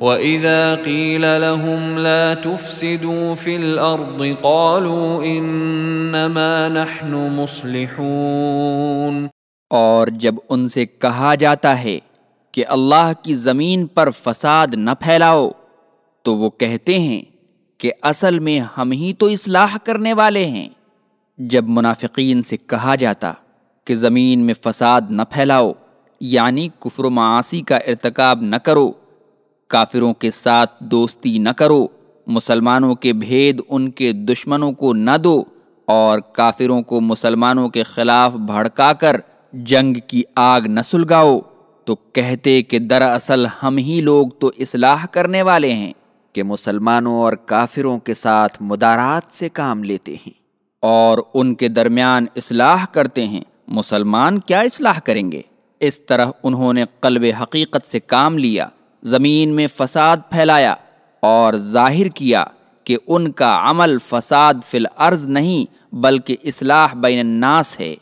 وَإِذَا قِيلَ لَهُمْ لَا تُفْسِدُوا فِي الْأَرْضِ قَالُوا إِنَّمَا نَحْنُ مُصْلِحُونَ اور جب ان سے کہا جاتا ہے کہ اللہ کی زمین پر فساد نہ پھیلاؤ، تو وہ کہتے ہیں کہ اصل میں ہم ہی تو اصلاح کرنے والے ہیں۔ جب منافقین سے کہا جاتا کہ زمین میں فساد نہ پھیلاؤ یعنی کفر و معاصی کا ارتکاب نہ کرو کافروں کے ساتھ دوستی نہ کرو، مسلمانوں کے بھید ان کے دشمنوں کو نہ دو، اور کافروں کو مسلمانوں کے خلاف بھڑکا کر جنگ کی آگ نہ سلگاؤ۔ تو کہتے کہ دراصل ہم ہی لوگ تو اصلاح کرنے والے ہیں کہ مسلمانوں اور کافروں کے ساتھ مدارات سے کام لیتے ہیں۔ اور ان کے درمیان اصلاح کرتے ہیں، مسلمان کیا اصلاح کریں گے؟ اس طرح انہوں نے قلب حقیقت سے کام لیا۔ زمین میں فساد پھیلایا اور ظاہر کیا کہ ان کا عمل فساد فی الارض نہیں بلکہ اصلاح بین الناس ہے۔